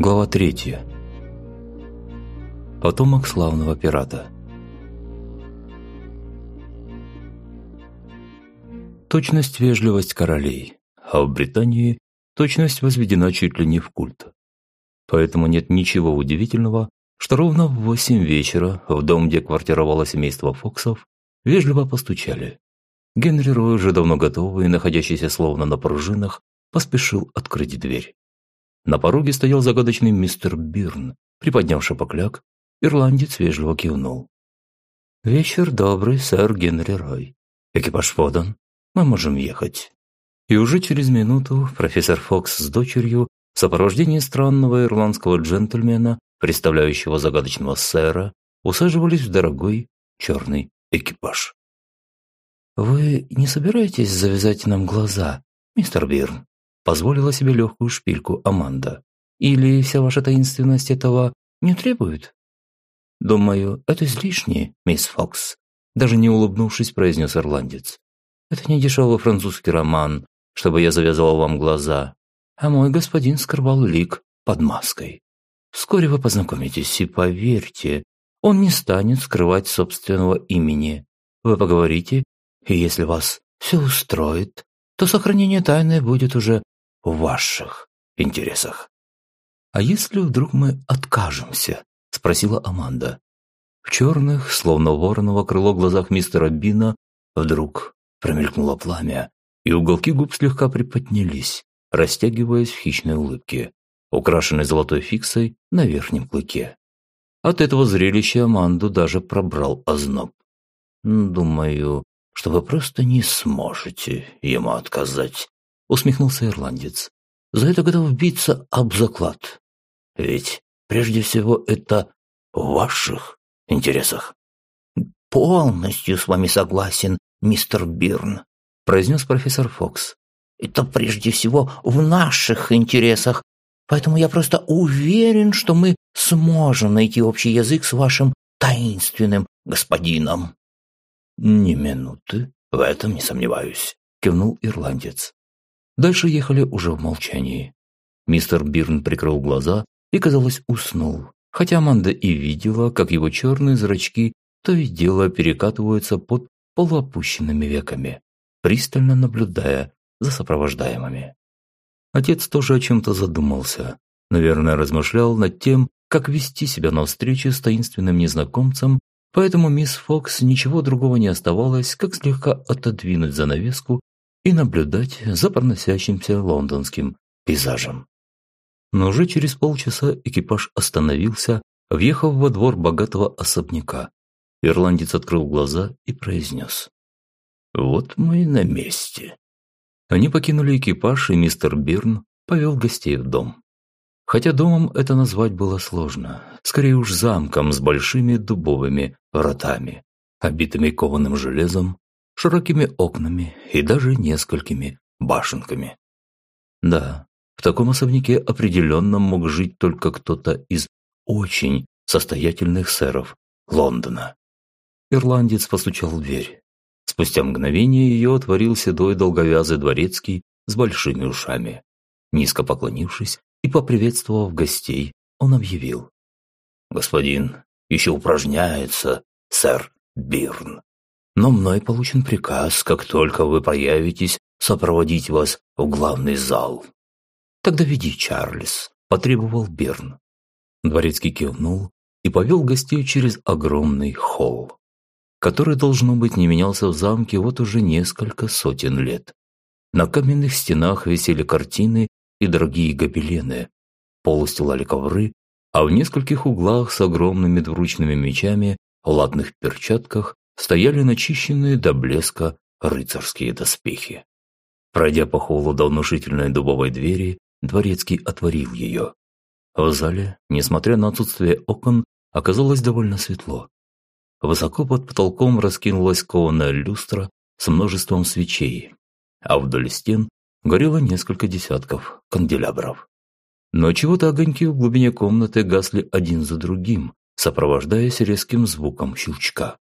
Глава 3. Потомок славного пирата. Точность, вежливость королей, а в Британии точность возведена чуть ли не в культ. Поэтому нет ничего удивительного, что ровно в восемь вечера в дом, где квартировало семейство Фоксов, вежливо постучали. Генри Рой, уже давно готовый и находящийся словно на пружинах, поспешил открыть дверь. На пороге стоял загадочный мистер Бирн. Приподняв шапокляк, ирландец вежливо кивнул. «Вечер добрый, сэр Генри Рой. Экипаж подан. Мы можем ехать». И уже через минуту профессор Фокс с дочерью в сопровождении странного ирландского джентльмена, представляющего загадочного сэра, усаживались в дорогой черный экипаж. «Вы не собираетесь завязать нам глаза, мистер Бирн?» Позволила себе легкую шпильку Аманда. «Или вся ваша таинственность этого не требует?» «Думаю, это излишне, мисс Фокс», даже не улыбнувшись, произнес ирландец. «Это не дешевый французский роман, чтобы я завязывал вам глаза, а мой господин скрывал лик под маской. Вскоре вы познакомитесь, и поверьте, он не станет скрывать собственного имени. Вы поговорите, и если вас все устроит, то сохранение тайны будет уже ваших интересах. «А если вдруг мы откажемся?» – спросила Аманда. В черных, словно вороново крыло глазах мистера Бина, вдруг промелькнуло пламя, и уголки губ слегка приподнялись, растягиваясь в хищной улыбке, украшенной золотой фиксой на верхнем клыке. От этого зрелища Аманду даже пробрал озноб. «Думаю, что вы просто не сможете ему отказать», усмехнулся ирландец. За это готов биться об заклад. Ведь прежде всего это в ваших интересах. Полностью с вами согласен, мистер Бирн, произнес профессор Фокс. Это прежде всего в наших интересах, поэтому я просто уверен, что мы сможем найти общий язык с вашим таинственным господином. Ни минуты, в этом не сомневаюсь, кивнул ирландец. Дальше ехали уже в молчании. Мистер Бирн прикрыл глаза и, казалось, уснул, хотя Аманда и видела, как его черные зрачки то и дело перекатываются под полуопущенными веками, пристально наблюдая за сопровождаемыми. Отец тоже о чем-то задумался, наверное, размышлял над тем, как вести себя на встрече с таинственным незнакомцем, поэтому мисс Фокс ничего другого не оставалось, как слегка отодвинуть занавеску и наблюдать за проносящимся лондонским пейзажем. Но уже через полчаса экипаж остановился, въехав во двор богатого особняка. Ирландец открыл глаза и произнес. «Вот мы и на месте». Они покинули экипаж, и мистер Бирн повел гостей в дом. Хотя домом это назвать было сложно, скорее уж замком с большими дубовыми вратами, обитыми кованым железом широкими окнами и даже несколькими башенками. Да, в таком особняке определенно мог жить только кто-то из очень состоятельных сэров Лондона. Ирландец постучал в дверь. Спустя мгновение ее отворил седой долговязый дворецкий с большими ушами. Низко поклонившись и поприветствовав гостей, он объявил. «Господин еще упражняется, сэр Бирн но мной получен приказ, как только вы появитесь, сопроводить вас в главный зал. Тогда веди, Чарльз, потребовал Берн. Дворецкий кивнул и повел гостей через огромный холл, который, должно быть, не менялся в замке вот уже несколько сотен лет. На каменных стенах висели картины и дорогие гобелены, пол устилали ковры, а в нескольких углах с огромными двуручными мечами, в латных перчатках стояли начищенные до блеска рыцарские доспехи. Пройдя по холлу до внушительной дубовой двери, дворецкий отворил ее. В зале, несмотря на отсутствие окон, оказалось довольно светло. Высоко под потолком раскинулась кованая люстра с множеством свечей, а вдоль стен горело несколько десятков канделябров. Но чего-то огоньки в глубине комнаты гасли один за другим, сопровождаясь резким звуком щелчка.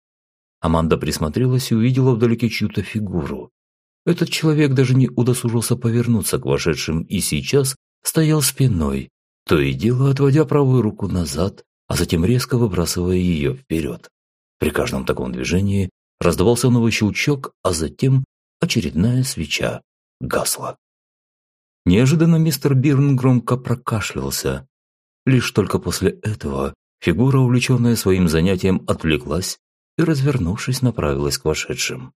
Аманда присмотрелась и увидела вдалеке чью-то фигуру. Этот человек даже не удосужился повернуться к вошедшим и сейчас стоял спиной, то и дело отводя правую руку назад, а затем резко выбрасывая ее вперед. При каждом таком движении раздавался новый щелчок, а затем очередная свеча гасла. Неожиданно мистер Бирн громко прокашлялся. Лишь только после этого фигура, увлеченная своим занятием, отвлеклась и, развернувшись, направилась к вошедшим.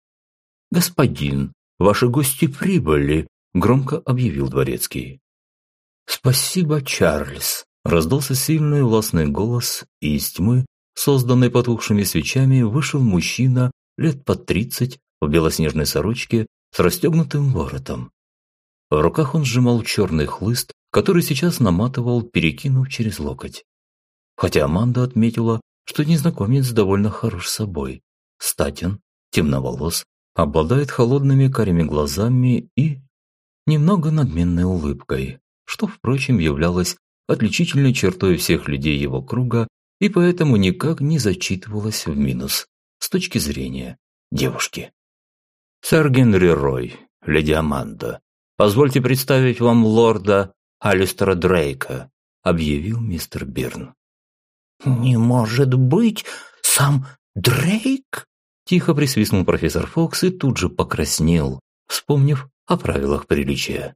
«Господин, ваши гости прибыли», – громко объявил дворецкий. «Спасибо, Чарльз», – раздался сильный властный голос, и из тьмы, созданной потухшими свечами, вышел мужчина лет под тридцать в белоснежной сорочке с расстегнутым воротом. В руках он сжимал черный хлыст, который сейчас наматывал, перекинув через локоть. Хотя Аманда отметила, что незнакомец довольно хорош собой. Статен, темноволос, обладает холодными карими глазами и немного надменной улыбкой, что, впрочем, являлось отличительной чертой всех людей его круга и поэтому никак не зачитывалось в минус с точки зрения девушки. «Сэр Генри Рой, леди Аманда, позвольте представить вам лорда Алистера Дрейка», объявил мистер Бирн. «Не может быть! Сам Дрейк?» Тихо присвистнул профессор Фокс и тут же покраснел, вспомнив о правилах приличия.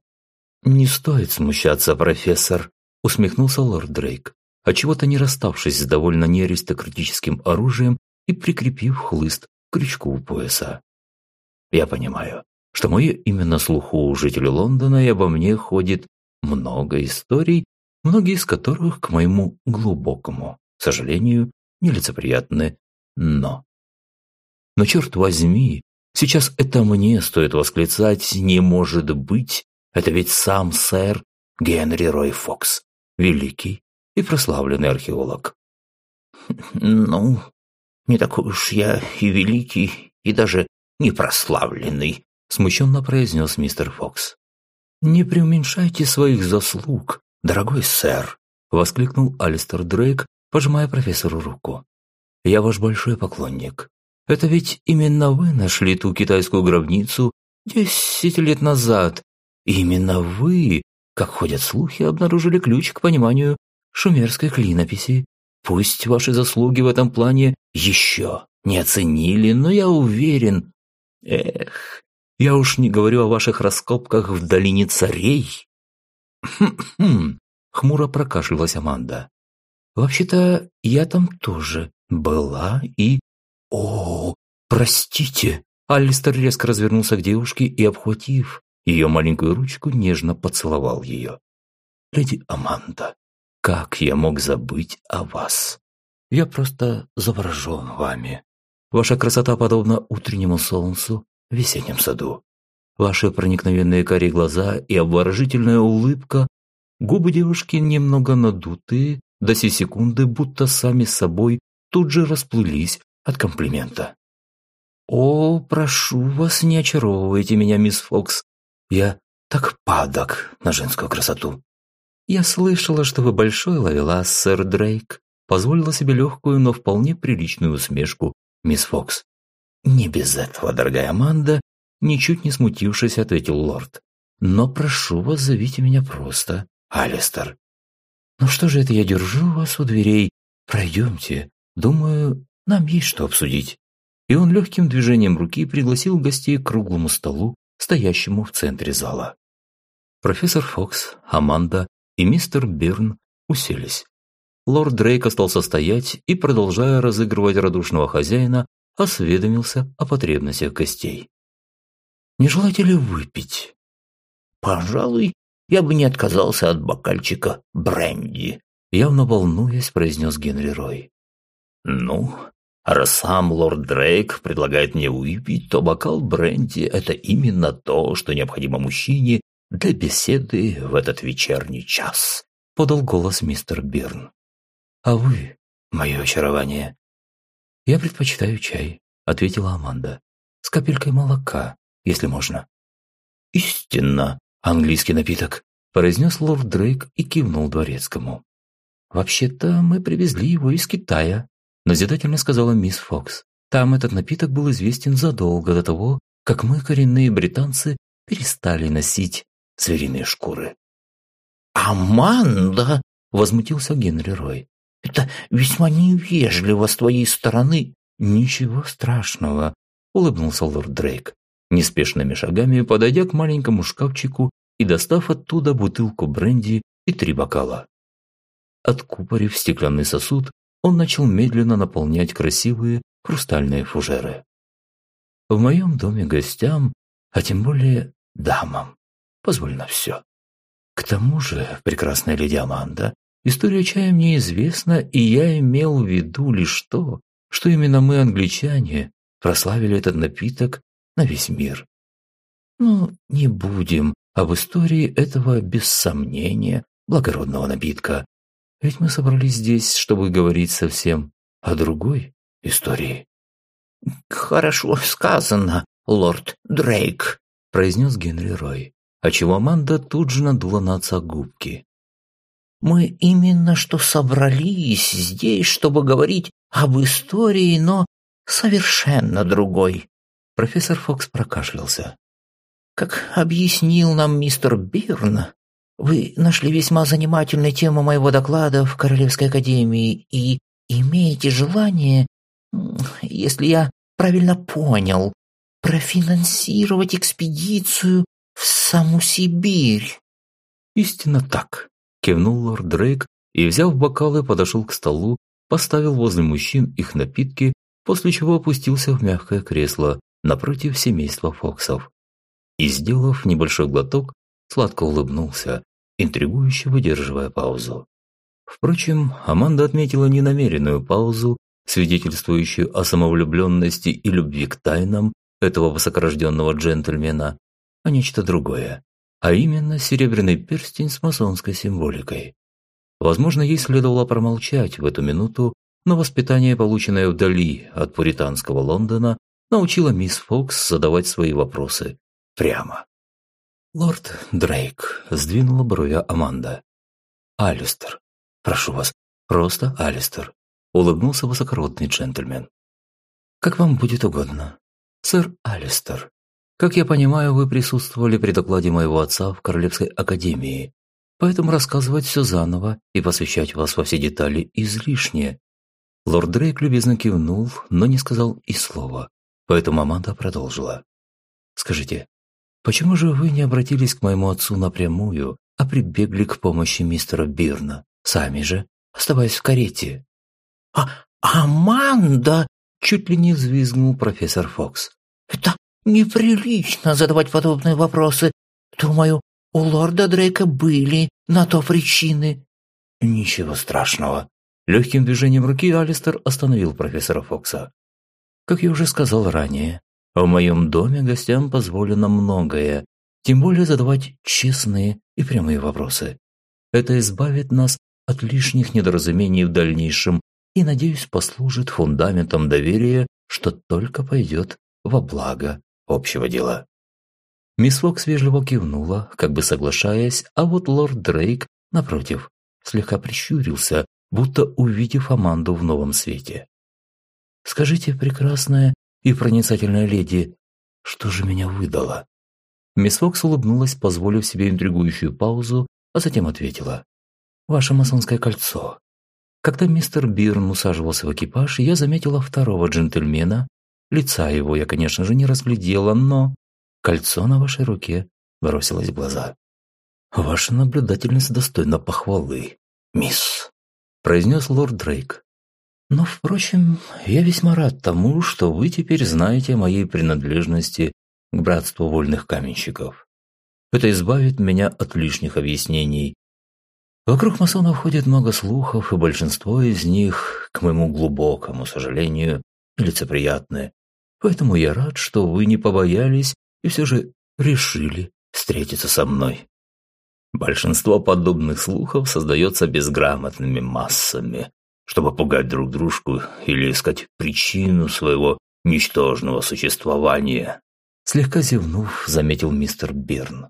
«Не стоит смущаться, профессор», – усмехнулся лорд Дрейк, а чего-то не расставшись с довольно неаристократическим оружием и прикрепив хлыст к крючку у пояса. «Я понимаю, что мое имя на слуху у жителей Лондона и обо мне ходит много историй, многие из которых, к моему глубокому сожалению, нелицеприятны, но... Но черт возьми, сейчас это мне стоит восклицать «не может быть», это ведь сам сэр Генри Рой Фокс, великий и прославленный археолог. «Ну, не такой уж я и великий, и даже не прославленный», смущенно произнес мистер Фокс. «Не преуменьшайте своих заслуг, дорогой сэр», воскликнул Алистер Дрейк, пожимая профессору руку. «Я ваш большой поклонник. Это ведь именно вы нашли ту китайскую гробницу десять лет назад. И именно вы, как ходят слухи, обнаружили ключ к пониманию шумерской клинописи. Пусть ваши заслуги в этом плане еще не оценили, но я уверен... Эх, я уж не говорю о ваших раскопках в долине царей. Хм-хм, хмуро прокашлялась Аманда. Вообще-то я там тоже была и... О, простите. Алистер резко развернулся к девушке и, обхватив ее маленькую ручку, нежно поцеловал ее. «Леди Аманда, как я мог забыть о вас? Я просто заворожен вами. Ваша красота подобна утреннему солнцу в весеннем саду. Ваши проникновенные карие глаза и обворожительная улыбка, губы девушки немного надутые, до сей секунды будто сами собой тут же расплылись от комплимента. «О, прошу вас, не очаровывайте меня, мисс Фокс. Я так падок на женскую красоту. Я слышала, что вы большой ловелас, сэр Дрейк. Позволила себе легкую, но вполне приличную усмешку, мисс Фокс. Не без этого, дорогая Аманда, ничуть не смутившись, ответил лорд. Но прошу вас, зовите меня просто Алистер. «Ну что же это я держу вас у дверей? Пройдемте. Думаю, нам есть что обсудить». И он легким движением руки пригласил гостей к круглому столу, стоящему в центре зала. Профессор Фокс, Аманда и мистер Бирн уселись. Лорд Дрейк остался стоять и, продолжая разыгрывать радушного хозяина, осведомился о потребностях гостей. «Не желаете ли выпить?» «Пожалуй, я бы не отказался от бокальчика бренди», явно волнуясь, произнес Генри Рой. «Ну, раз сам лорд Дрейк предлагает мне выпить, то бокал бренди – это именно то, что необходимо мужчине для беседы в этот вечерний час», – подал голос мистер Бирн. «А вы, мое очарование?» «Я предпочитаю чай», – ответила Аманда. «С капелькой молока, если можно». «Истинно», «Английский напиток», – произнес лорд Дрейк и кивнул дворецкому. «Вообще-то мы привезли его из Китая», – назидательно сказала мисс Фокс. «Там этот напиток был известен задолго до того, как мы, коренные британцы, перестали носить звериные шкуры». «Аманда!» – возмутился Генри Рой. «Это весьма невежливо с твоей стороны». «Ничего страшного», – улыбнулся лорд Дрейк, неспешными шагами подойдя к маленькому шкафчику и достав оттуда бутылку бренди и три бокала. Откупорив стеклянный сосуд, он начал медленно наполнять красивые хрустальные фужеры. В моем доме гостям, а тем более дамам, позволено все. К тому же, прекрасная леди Аманда, история чая мне известна, и я имел в виду лишь то, что именно мы, англичане, прославили этот напиток на весь мир. Ну, не будем об истории этого, без сомнения, благородного напитка. Ведь мы собрались здесь, чтобы говорить совсем о другой истории. «Хорошо сказано, лорд Дрейк», – произнес Генри Рой, отчего Аманда тут же надула на отца губки. «Мы именно что собрались здесь, чтобы говорить об истории, но совершенно другой». Профессор Фокс прокашлялся. «Как объяснил нам мистер Бирн, вы нашли весьма занимательную тему моего доклада в Королевской академии и имеете желание, если я правильно понял, профинансировать экспедицию в саму Сибирь». «Истинно так», – кивнул лорд Дрейк и, взяв бокалы, подошел к столу, поставил возле мужчин их напитки, после чего опустился в мягкое кресло напротив семейства Фоксов. И, сделав небольшой глоток, сладко улыбнулся, интригующе выдерживая паузу. Впрочем, Аманда отметила ненамеренную паузу, свидетельствующую о самовлюбленности и любви к тайнам этого высокорожденного джентльмена, а нечто другое, а именно серебряный перстень с масонской символикой. Возможно, ей следовало промолчать в эту минуту, но воспитание, полученное вдали от пуританского Лондона, научило мисс Фокс задавать свои вопросы прямо. «Лорд Дрейк», – сдвинула брови Аманда. «Алистер. Прошу вас, просто Алистер», – улыбнулся высокородный джентльмен. «Как вам будет угодно. Сэр Алистер, как я понимаю, вы присутствовали при докладе моего отца в Королевской академии, поэтому рассказывать все заново и посвящать вас во все детали излишне». Лорд Дрейк любезно кивнул, но не сказал и слова, поэтому Аманда продолжила. «Скажите, Почему же вы не обратились к моему отцу напрямую, а прибегли к помощи мистера Бирна, сами же, оставаясь в карете?» «А Аманда!» – чуть ли не взвизгнул профессор Фокс. «Это неприлично задавать подобные вопросы. Думаю, у лорда Дрейка были на то причины». «Ничего страшного». Легким движением руки Алистер остановил профессора Фокса. Как я уже сказал ранее, в моем доме гостям позволено многое, тем более задавать честные и прямые вопросы. Это избавит нас от лишних недоразумений в дальнейшем и, надеюсь, послужит фундаментом доверия, что только пойдет во благо общего дела. Мисс Фокс вежливо кивнула, как бы соглашаясь, а вот лорд Дрейк, напротив, слегка прищурился, будто увидев Аманду в новом свете. «Скажите, прекрасная, и проницательная леди, что же меня выдало?» Мисс Фокс улыбнулась, позволив себе интригующую паузу, а затем ответила. «Ваше масонское кольцо. Когда мистер Бирн усаживался в экипаж, я заметила второго джентльмена. Лица его я, конечно же, не разглядела, но кольцо на вашей руке бросилось в глаза. Ваша наблюдательность достойна похвалы, мисс», – произнес лорд Дрейк. Но, впрочем, я весьма рад тому, что вы теперь знаете о моей принадлежности к братству вольных каменщиков. Это избавит меня от лишних объяснений. Вокруг масонов ходит много слухов, и большинство из них, к моему глубокому сожалению, лицеприятны. Поэтому я рад, что вы не побоялись и все же решили встретиться со мной. Большинство подобных слухов создается безграмотными массами, чтобы пугать друг дружку или искать причину своего ничтожного существования. Слегка зевнув, заметил мистер Берн.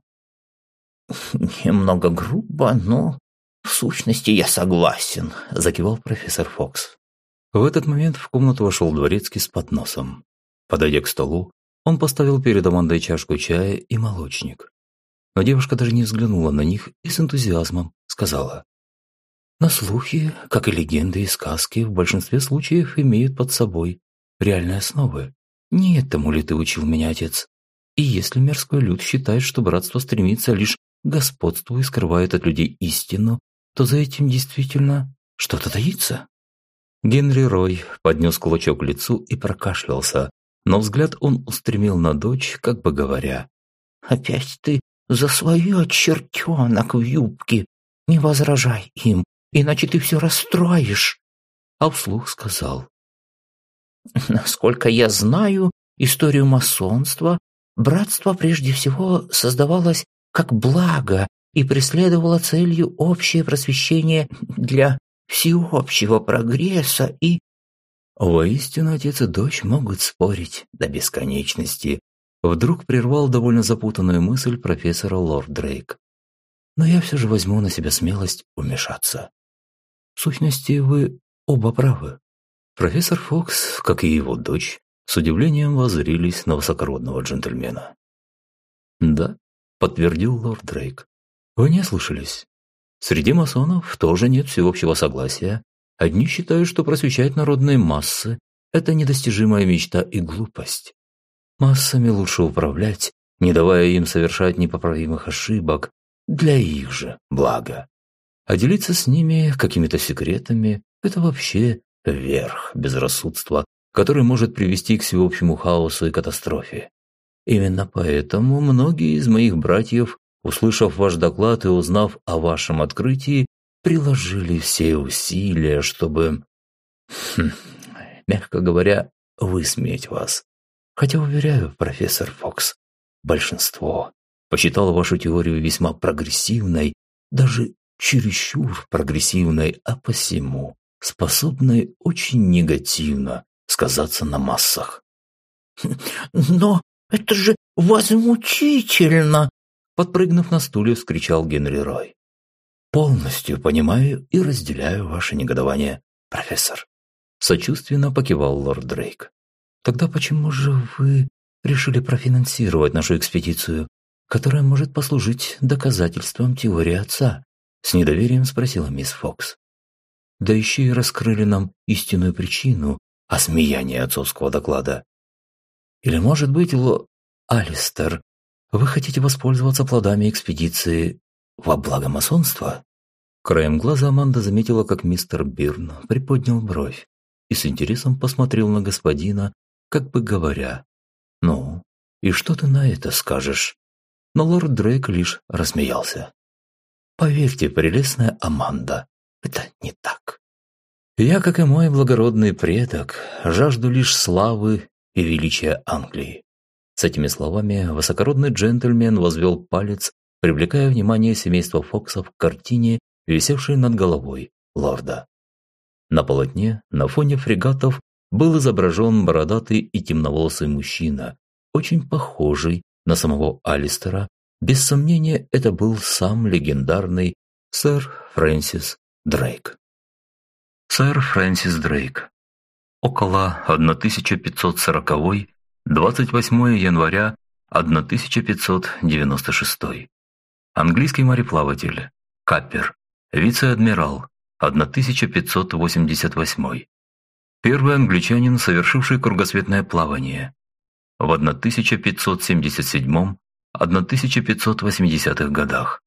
«Немного грубо, но в сущности я согласен», – закивал профессор Фокс. В этот момент в комнату вошел дворецкий с подносом. Подойдя к столу, он поставил перед Амандой чашку чая и молочник. Но девушка даже не взглянула на них и с энтузиазмом сказала. Но слухи, как и легенды и сказки, в большинстве случаев имеют под собой реальные основы. Не этому ли ты учил меня, отец? И если мирской люд считает, что братство стремится лишь к господству и скрывает от людей истину, то за этим действительно что-то таится. Генри Рой поднес кулачок к лицу и прокашлялся, но взгляд он устремил на дочь, как бы говоря. «Опять ты за свое чертенок в юбке. Не возражай им, иначе ты все расстроишь». А вслух сказал. «Насколько я знаю историю масонства, братство прежде всего создавалось как благо и преследовало целью общее просвещение для всеобщего прогресса и... Воистину, отец и дочь могут спорить до бесконечности. Вдруг прервал довольно запутанную мысль профессора Лорд Дрейк. Но я все же возьму на себя смелость вмешаться. В сущности, вы оба правы. Профессор Фокс, как и его дочь, с удивлением воззрились на высокородного джентльмена. «Да», — подтвердил лорд Дрейк. «Вы не слышались. Среди масонов тоже нет всеобщего согласия. Одни считают, что просвещать народные массы – это недостижимая мечта и глупость. Массами лучше управлять, не давая им совершать непоправимых ошибок для их же блага. А делиться с ними какими-то секретами – это вообще верх безрассудства, который может привести к всеобщему хаосу и катастрофе. Именно поэтому многие из моих братьев услышав ваш доклад и узнав о вашем открытии, приложили все усилия, чтобы, хм, мягко говоря, высмеять вас. Хотя, уверяю, профессор Фокс, большинство посчитало вашу теорию весьма прогрессивной, даже чересчур прогрессивной, а посему способной очень негативно сказаться на массах. «Но это же возмутительно!» Подпрыгнув на стуле, вскричал Генри Рой. «Полностью понимаю и разделяю ваше негодование, профессор», сочувственно покивал лорд Дрейк. «Тогда почему же вы решили профинансировать нашу экспедицию, которая может послужить доказательством теории отца?» С недоверием спросила мисс Фокс. Да еще и раскрыли нам истинную причину осмеяния отцовского доклада. Или, может быть, Ло... Алистер вы хотите воспользоваться плодами экспедиции во благо масонства?» Краем глаза Аманда заметила, как мистер Бирн приподнял бровь и с интересом посмотрел на господина, как бы говоря, «Ну, и что ты на это скажешь?» Но лорд Дрейк лишь рассмеялся. «Поверьте, прелестная Аманда, это не так. Я, как и мой благородный предок, жажду лишь славы и величия Англии. С этими словами высокородный джентльмен возвел палец, привлекая внимание семейства Фоксов к картине, висевшей над головой лорда. На полотне, на фоне фрегатов, был изображен бородатый и темноволосый мужчина, очень похожий на самого Алистера. Без сомнения, это был сам легендарный сэр Фрэнсис Дрейк. Сэр Фрэнсис Дрейк. Около 1540 28 января 1596. Английский мореплаватель. Каппер. Вице-адмирал. 1588. Первый англичанин, совершивший кругосветное плавание. В 1577-1580 годах.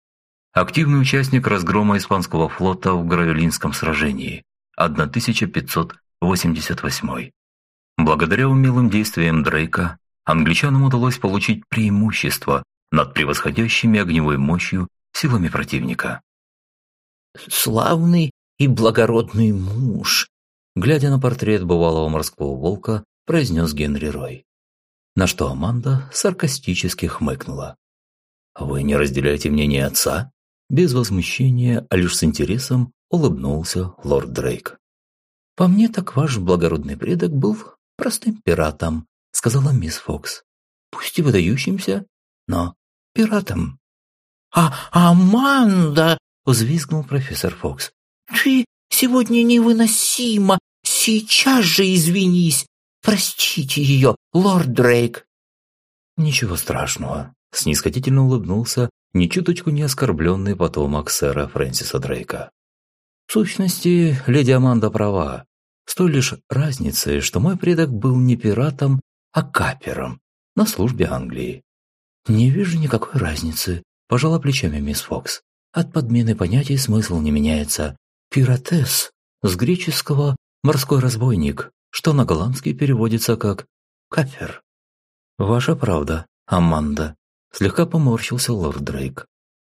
Активный участник разгрома испанского флота в Гравелинском сражении. 1588. Благодаря умелым действиям Дрейка, англичанам удалось получить преимущество над превосходящими огневой мощью силами противника. «Славный и благородный муж», глядя на портрет бывалого морского волка, произнес Генри Рой. На что Аманда саркастически хмыкнула. «Вы не разделяете мнение отца?» Без возмущения, а лишь с интересом улыбнулся лорд Дрейк. «По мне так ваш благородный предок был простым пиратом», — сказала мисс Фокс. «Пусть и выдающимся, но пиратом». «А Аманда!» — взвизгнул профессор Фокс. «Ты сегодня невыносима! Сейчас же извинись! Простите ее, лорд Дрейк!» «Ничего страшного», — снисходительно улыбнулся ни чуточку не оскорбленный потомок сэра Фрэнсиса Дрейка. В сущности, леди Аманда права. С той лишь разницей, что мой предок был не пиратом, а капером на службе Англии. «Не вижу никакой разницы», – пожала плечами мисс Фокс. «От подмены понятий смысл не меняется. Пиратес с греческого «морской разбойник», что на голландский переводится как «капер». «Ваша правда, Аманда», – слегка поморщился лорд Дрейк.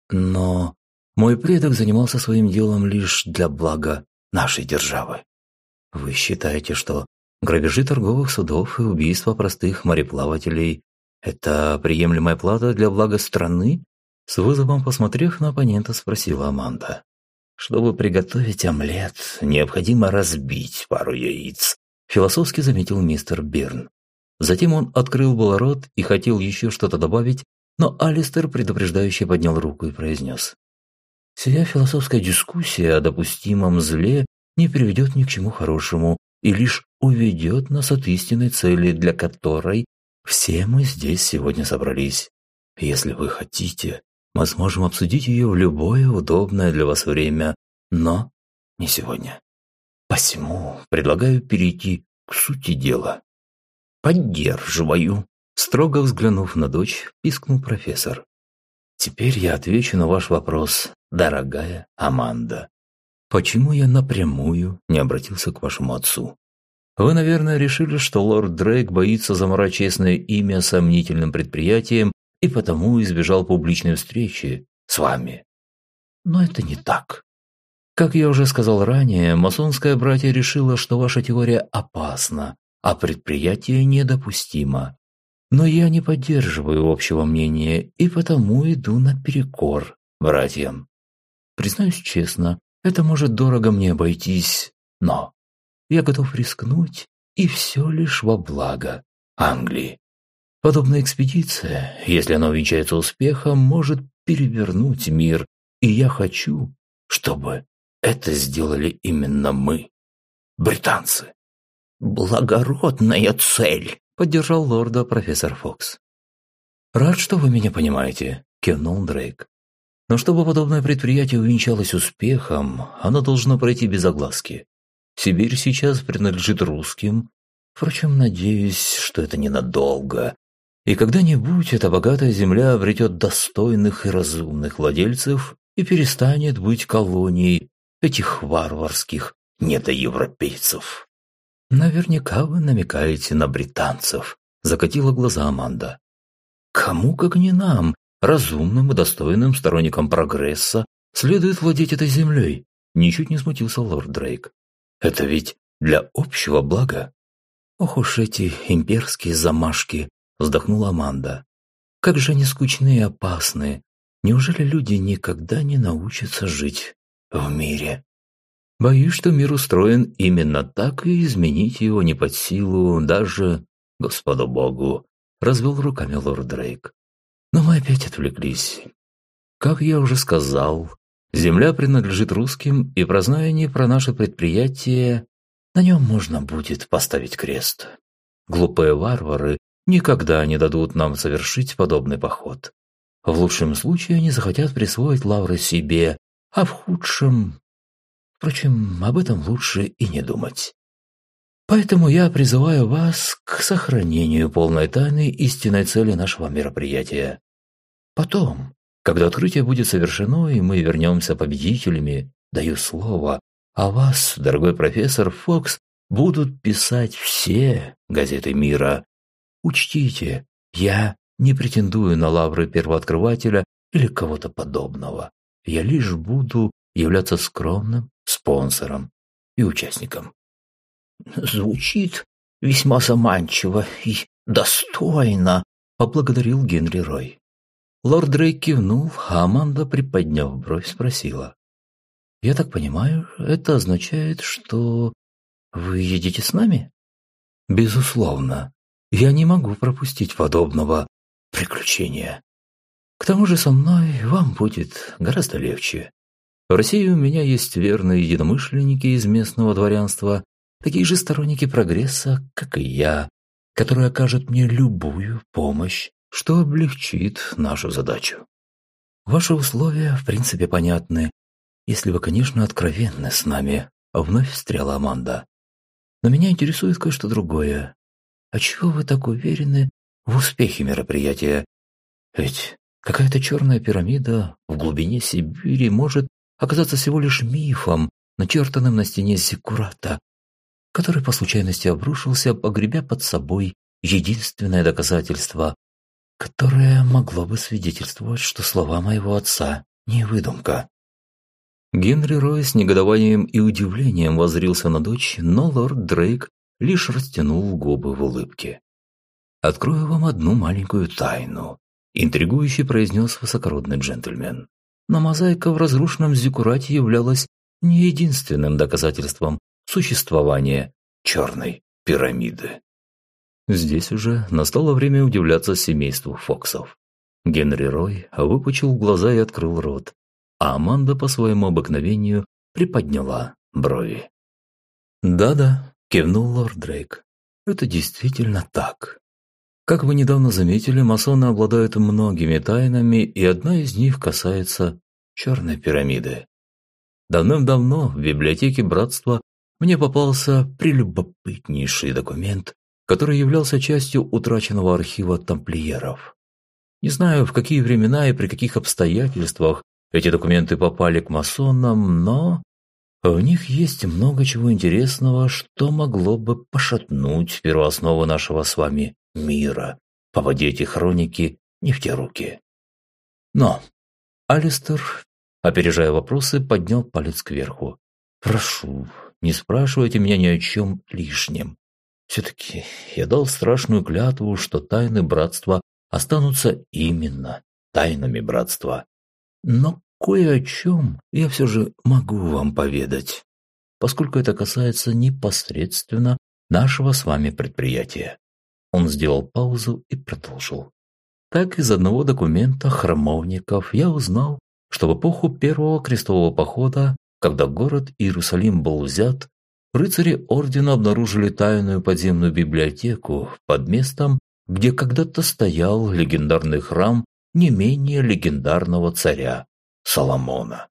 «Но мой предок занимался своим делом лишь для блага нашей державы. Вы считаете, что грабежи торговых судов и убийства простых мореплавателей – это приемлемая плата для блага страны?» С вызовом посмотрев на оппонента, спросила Аманда. Чтобы приготовить омлет, необходимо разбить пару яиц, философски заметил мистер Бирн. Затем он открыл был рот и хотел еще что-то добавить, но Алистер предупреждающе поднял руку и произнес. «Сия философская дискуссия о допустимом зле не приведет ни к чему хорошему и лишь уведет нас от истинной цели, для которой все мы здесь сегодня собрались. Если вы хотите, мы сможем обсудить ее в любое удобное для вас время, но не сегодня. Посему предлагаю перейти к сути дела. Поддерживаю. Строго взглянув на дочь, пискнул профессор. Теперь я отвечу на ваш вопрос, дорогая Аманда. Почему я напрямую не обратился к вашему отцу? Вы, наверное, решили, что лорд Дрейк боится заморать честное имя сомнительным предприятием и потому избежал публичной встречи с вами. Но это не так. Как я уже сказал ранее, масонское братье решило, что ваша теория опасна, а предприятие недопустимо. Но я не поддерживаю общего мнения и потому иду наперекор братьям. Признаюсь честно, это может дорого мне обойтись, но я готов рискнуть, и все лишь во благо Англии. Подобная экспедиция, если она увенчается успехом, может перевернуть мир, и я хочу, чтобы это сделали именно мы, британцы. «Благородная цель», — поддержал лорда профессор Фокс. «Рад, что вы меня понимаете», — кивнул Дрейк. «Но чтобы подобное предприятие увенчалось успехом, оно должно пройти без огласки. Сибирь сейчас принадлежит русским. Впрочем, надеюсь, что это ненадолго, и когда-нибудь эта богатая земля обретет достойных и разумных владельцев и перестанет быть колонией этих варварских недоевропейцев. Наверняка вы намекаете на британцев, закатила глаза Аманда. Кому, как не нам, разумным и достойным сторонникам прогресса, следует владеть этой землей? Ничуть не смутился лорд Дрейк. Это ведь для общего блага. Ох уж эти имперские замашки, вздохнула Аманда. Как же они скучны и опасны. Неужели люди никогда не научатся жить в мире? Боюсь, что мир устроен именно так, и изменить его не под силу даже Господу Богу, развел руками лорд Дрейк. Но мы опять отвлеклись. Как я уже сказал, земля принадлежит русским, и прознание про наше предприятие на нем можно будет поставить крест. Глупые варвары никогда не дадут нам совершить подобный поход. В лучшем случае они захотят присвоить лавры себе, а в худшем... Впрочем, об этом лучше и не думать. Поэтому я призываю вас к сохранению полной тайны истинной цели нашего мероприятия. Потом, когда открытие будет совершено и мы вернемся победителями, даю слово, а вас, дорогой профессор Фокс, будут писать все газеты мира, Учтите, я не претендую на лавры первооткрывателя или кого-то подобного. Я лишь буду являться скромным спонсором и участником. Звучит весьма заманчиво и достойно, поблагодарил Генри Рой. Лорд Дрейк кивнул, а Аманда, приподняв бровь, спросила. «Я так понимаю, это означает, что вы едете с нами?» «Безусловно», я не могу пропустить подобного приключения. К тому же со мной вам будет гораздо легче. В России у меня есть верные единомышленники из местного дворянства, такие же сторонники прогресса, как и я, которые окажут мне любую помощь, что облегчит нашу задачу. Ваши условия, в принципе, понятны. если вы, конечно, откровенны с нами», — вновь встряла Аманда. «Но меня интересует кое-что другое. А чего вы так уверены в успехе мероприятия? Ведь какая-то черная пирамида в глубине Сибири может оказаться всего лишь мифом, начертанным на стене Зиккурата, который по случайности обрушился, погребя под собой единственное доказательство, которое могло бы свидетельствовать, что слова моего отца не выдумка. Генри Рой с негодованием и удивлением возрился на дочь, но лорд Дрейк лишь растянул губы в улыбке. «Открою вам одну маленькую тайну», – интригующе произнес высокородный джентльмен. Но мозаика в разрушенном зиккурате являлась не единственным доказательством существования черной пирамиды. Здесь уже настало время удивляться семейству Фоксов. Генри Рой выпучил глаза и открыл рот, а Аманда по своему обыкновению приподняла брови. «Да-да», – кивнул лорд Дрейк. «Это действительно так. Как вы недавно заметили, масоны обладают многими тайнами, и одна из них касается Черной пирамиды. Давным-давно в библиотеке Братства мне попался прелюбопытнейший документ, который являлся частью утраченного архива тамплиеров. Не знаю, в какие времена и при каких обстоятельствах эти документы попали к масонам, но в них есть много чего интересного, что могло бы пошатнуть первоосновы нашего с вами мира, попадя эти хроники не в те руки. Но Алистер, опережая вопросы, поднял палец кверху. «Прошу, не спрашивайте меня ни о чем лишнем. Все-таки я дал страшную клятву, что тайны братства останутся именно тайнами братства. Но кое о чем я все же могу вам поведать, поскольку это касается непосредственно нашего с вами предприятия. Он сделал паузу и продолжил. Так из одного документа храмовников я узнал, что в эпоху первого крестового похода, когда город Иерусалим был взят, рыцари ордена обнаружили тайную подземную библиотеку под местом, где когда-то стоял легендарный храм не менее легендарного царя Соломона.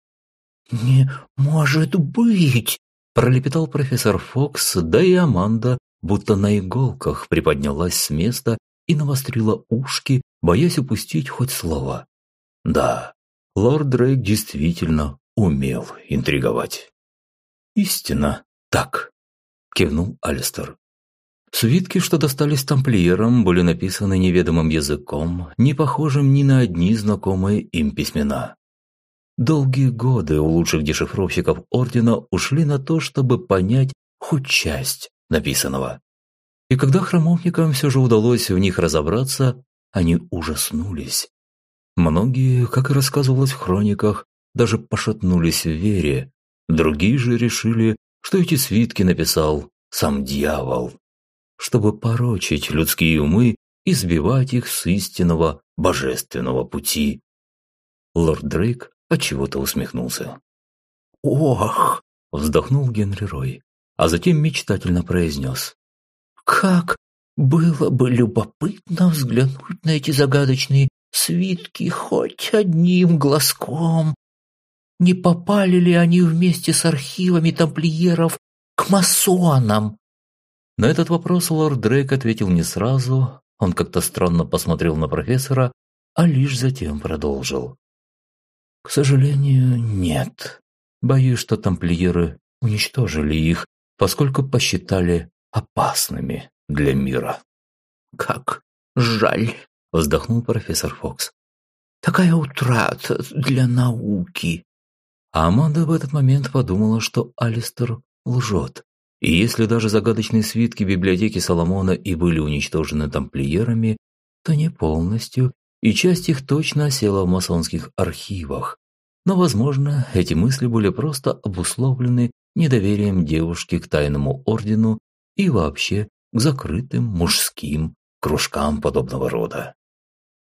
«Не может быть!» – пролепетал профессор Фокс, да и Аманда, будто на иголках, приподнялась с места и навострила ушки, боясь упустить хоть слова. Да, лорд Дрейк действительно умел интриговать. «Истина так», – кивнул Алистер. Свитки, что достались тамплиерам, были написаны неведомым языком, не похожим ни на одни знакомые им письмена. Долгие годы у лучших дешифровщиков Ордена ушли на то, чтобы понять хоть часть написанного. И когда храмовникам все же удалось в них разобраться, они ужаснулись. Многие, как и рассказывалось в хрониках, даже пошатнулись в вере, другие же решили, что эти свитки написал сам дьявол чтобы порочить людские умы и сбивать их с истинного божественного пути. Лорд Дрейк отчего-то усмехнулся. «Ох!» – вздохнул Генри Рой, а затем мечтательно произнес. «Как было бы любопытно взглянуть на эти загадочные свитки хоть одним глазком. Не попали ли они вместе с архивами тамплиеров к масонам?» На этот вопрос лорд Дрейк ответил не сразу, он как-то странно посмотрел на профессора, а лишь затем продолжил. «К сожалению, нет. Боюсь, что тамплиеры уничтожили их, поскольку посчитали опасными для мира». «Как жаль!» – вздохнул профессор Фокс. «Такая утрата для науки!» Аманда в этот момент подумала, что Алистер лжет. И если даже загадочные свитки библиотеки Соломона и были уничтожены тамплиерами, то не полностью, и часть их точно осела в масонских архивах. Но, возможно, эти мысли были просто обусловлены недоверием девушки к тайному ордену и вообще к закрытым мужским кружкам подобного рода.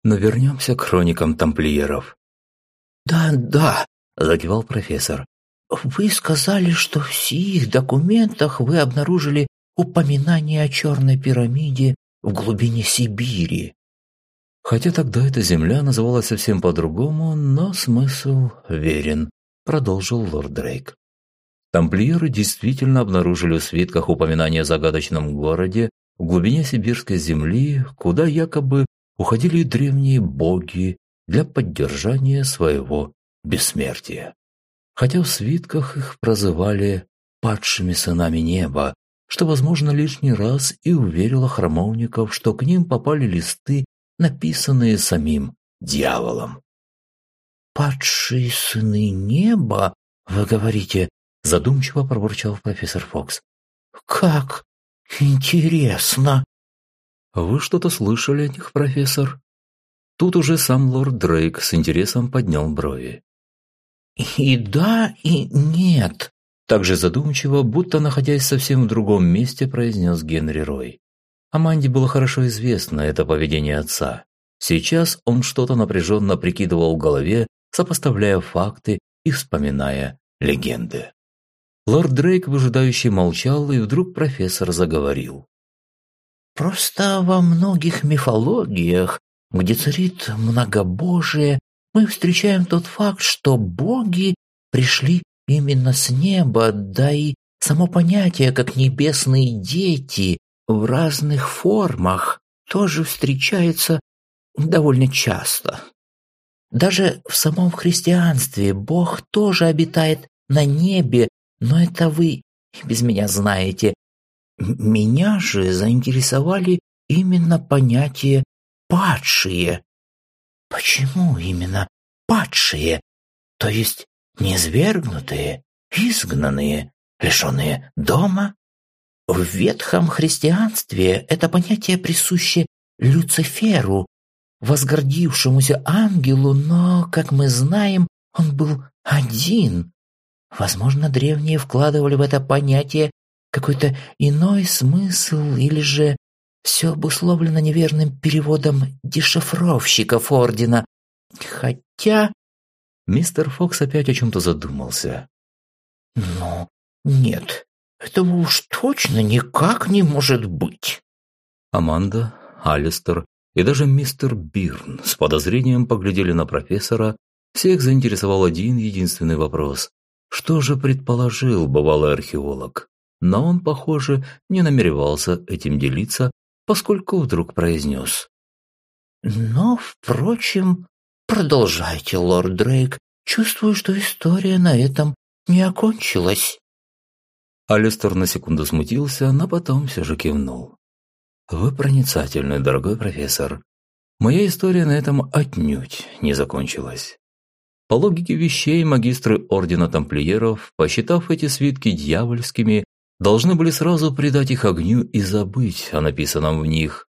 Но вернемся к хроникам тамплиеров. «Да, да», – закивал профессор. «Вы сказали, что в сих документах вы обнаружили упоминание о черной пирамиде в глубине Сибири». Хотя тогда эта земля называлась совсем по-другому, но смысл верен, продолжил лорд Дрейк. Тамплиеры действительно обнаружили в свитках упоминание о загадочном городе в глубине сибирской земли, куда якобы уходили древние боги для поддержания своего бессмертия. Хотя в свитках их прозывали «падшими сынами неба», что, возможно, лишний раз и уверило храмовников, что к ним попали листы, написанные самим дьяволом. «Падшие сыны неба, вы говорите?» – задумчиво пробурчал профессор Фокс. «Как интересно!» «Вы что-то слышали о них, профессор?» Тут уже сам лорд Дрейк с интересом поднял брови. «И да, и нет», также задумчиво, будто находясь совсем в другом месте, произнес Генри Рой. Аманде было хорошо известно это поведение отца. Сейчас он что-то напряженно прикидывал в голове, сопоставляя факты и вспоминая легенды. Лорд Дрейк выжидающе молчал, и вдруг профессор заговорил. «Просто во многих мифологиях где царит многобожие, мы встречаем тот факт, что боги пришли именно с неба, да и само понятие, как небесные дети в разных формах, тоже встречается довольно часто. Даже в самом христианстве Бог тоже обитает на небе, но это вы без меня знаете. Меня же заинтересовали именно понятие падшие. Почему именно падшие? То есть низвергнутые, изгнанные, лишенные дома? В ветхом христианстве это понятие присуще Люциферу, возгордившемуся ангелу, но, как мы знаем, он был один. Возможно, древние вкладывали в это понятие какой-то иной смысл или же все обусловлено неверным переводом дешифровщиков Ордена. Хотя... Мистер Фокс опять о чем-то задумался. «Ну, нет, этого уж точно никак не может быть». Аманда, Алистер и даже мистер Бирн с подозрением поглядели на профессора. Всех заинтересовал один единственный вопрос. Что же предположил бывалый археолог? Но он, похоже, не намеревался этим делиться, поскольку вдруг произнес. «Но, впрочем, продолжайте, лорд Дрейк. Чувствую, что история на этом не окончилась». Алистер на секунду смутился, но потом все же кивнул. «Вы проницательный, дорогой профессор. Моя история на этом отнюдь не закончилась. По логике вещей, магистры Ордена Тамплиеров, посчитав эти свитки дьявольскими, должны были сразу предать их огню и забыть о написанном в них.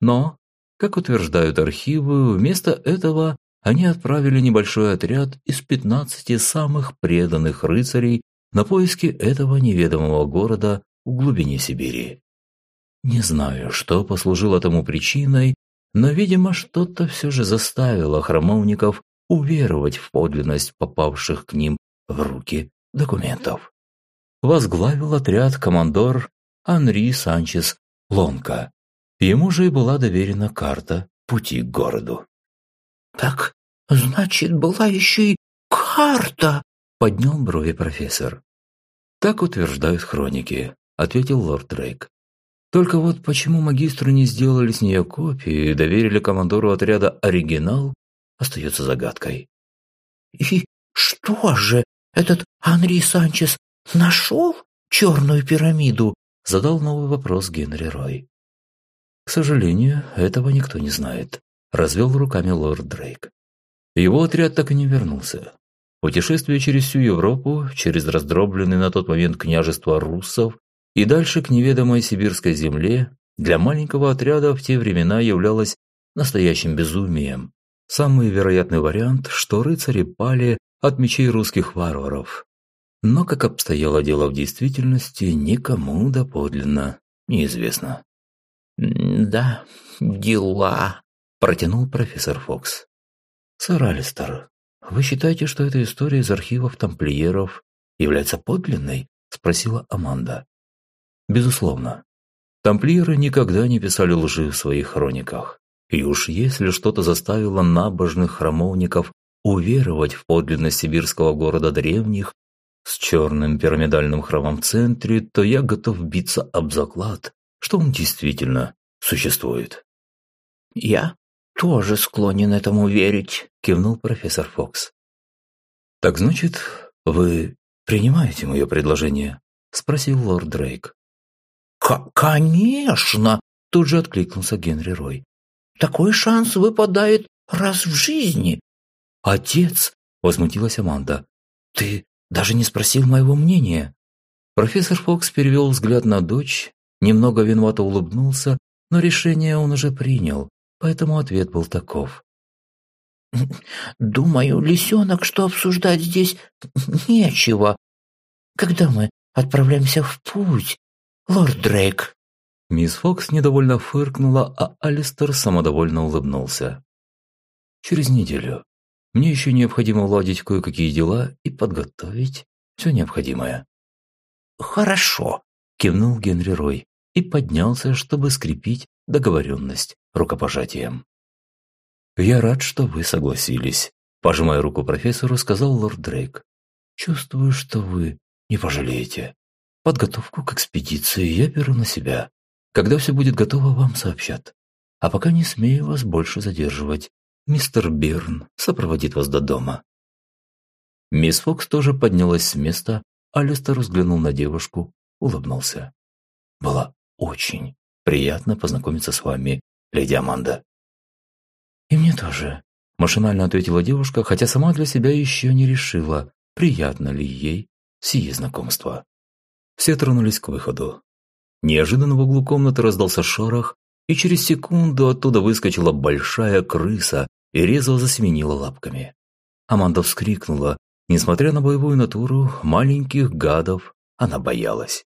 Но, как утверждают архивы, вместо этого они отправили небольшой отряд из 15 самых преданных рыцарей на поиски этого неведомого города в глубине Сибири. Не знаю, что послужило тому причиной, но, видимо, что-то все же заставило храмовников уверовать в подлинность попавших к ним в руки документов возглавил отряд командор Анри Санчес Лонка. Ему же и была доверена карта пути к городу. «Так, значит, была еще и карта!» – поднял брови профессор. «Так утверждают хроники», – ответил лорд Дрейк. «Только вот почему магистру не сделали с нее копии и доверили командору отряда оригинал, остается загадкой». «И что же этот Анри Санчес «Нашел черную пирамиду?» – задал новый вопрос Генри Рой. «К сожалению, этого никто не знает», – развел руками лорд Дрейк. Его отряд так и не вернулся. Путешествие через всю Европу, через раздробленный на тот момент княжество руссов и дальше к неведомой сибирской земле для маленького отряда в те времена являлось настоящим безумием. Самый вероятный вариант, что рыцари пали от мечей русских варваров, но как обстояло дело в действительности, никому доподлинно неизвестно. «Да, дела», – протянул профессор Фокс. «Сэр Алистер, вы считаете, что эта история из архивов тамплиеров является подлинной?» – спросила Аманда. «Безусловно. Тамплиеры никогда не писали лжи в своих хрониках. И уж если что-то заставило набожных храмовников уверовать в подлинность сибирского города древних с черным пирамидальным храмом в центре, то я готов биться об заклад, что он действительно существует. «Я тоже склонен этому верить», – кивнул профессор Фокс. «Так значит, вы принимаете мое предложение?» – спросил лорд Дрейк. «Конечно!» – тут же откликнулся Генри Рой. «Такой шанс выпадает раз в жизни». «Отец!» – возмутилась Аманда. «Ты даже не спросил моего мнения». Профессор Фокс перевел взгляд на дочь, немного виновато улыбнулся, но решение он уже принял, поэтому ответ был таков. «Думаю, лисенок, что обсуждать здесь нечего. Когда мы отправляемся в путь, лорд Дрейк?» Мисс Фокс недовольно фыркнула, а Алистер самодовольно улыбнулся. «Через неделю. Мне еще необходимо уладить кое-какие дела и подготовить все необходимое». «Хорошо», – кивнул Генри Рой и поднялся, чтобы скрепить договоренность рукопожатием. «Я рад, что вы согласились», – пожимая руку профессору, сказал лорд Дрейк. «Чувствую, что вы не пожалеете. Подготовку к экспедиции я беру на себя. Когда все будет готово, вам сообщат. А пока не смею вас больше задерживать. Мистер Бирн сопроводит вас до дома». Мисс Фокс тоже поднялась с места, а Лестер взглянул на девушку, улыбнулся. «Было очень приятно познакомиться с вами, леди Аманда». «И мне тоже», – машинально ответила девушка, хотя сама для себя еще не решила, приятно ли ей сие знакомство. Все тронулись к выходу. Неожиданно в углу комнаты раздался шорох, и через секунду оттуда выскочила большая крыса и резво засеменила лапками. Аманда вскрикнула. Несмотря на боевую натуру, маленьких гадов она боялась.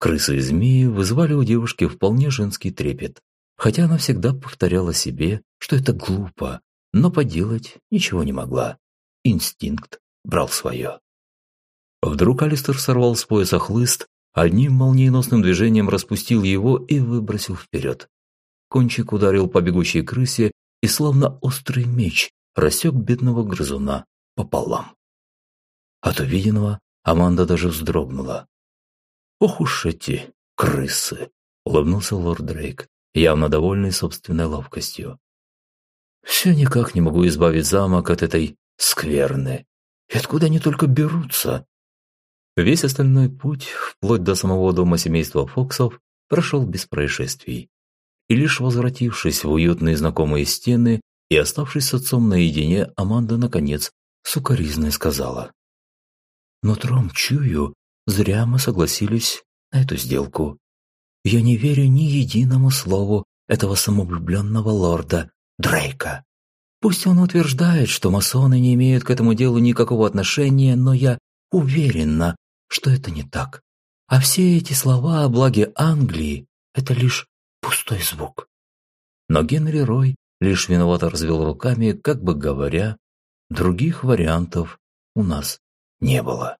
Крысы и змеи вызывали у девушки вполне женский трепет, хотя она всегда повторяла себе, что это глупо, но поделать ничего не могла. Инстинкт брал свое. Вдруг Алистер сорвал с пояса хлыст, одним молниеносным движением распустил его и выбросил вперед. Кончик ударил по бегущей крысе и словно острый меч рассек бедного грызуна пополам. От увиденного Аманда даже вздрогнула. «Ох уж эти крысы!» – улыбнулся лорд Дрейк, явно довольный собственной ловкостью. «Все никак не могу избавить замок от этой скверны. И откуда они только берутся?» Весь остальной путь, вплоть до самого дома семейства Фоксов, прошел без происшествий и лишь возвратившись в уютные знакомые стены и оставшись с отцом наедине, Аманда, наконец, сукоризной сказала. «Нутром чую, зря мы согласились на эту сделку. Я не верю ни единому слову этого самовлюбленного лорда Дрейка. Пусть он утверждает, что масоны не имеют к этому делу никакого отношения, но я уверена, что это не так. А все эти слова о благе Англии – это лишь пустой звук. Но Генри Рой лишь виновато развел руками, как бы говоря, других вариантов у нас не было.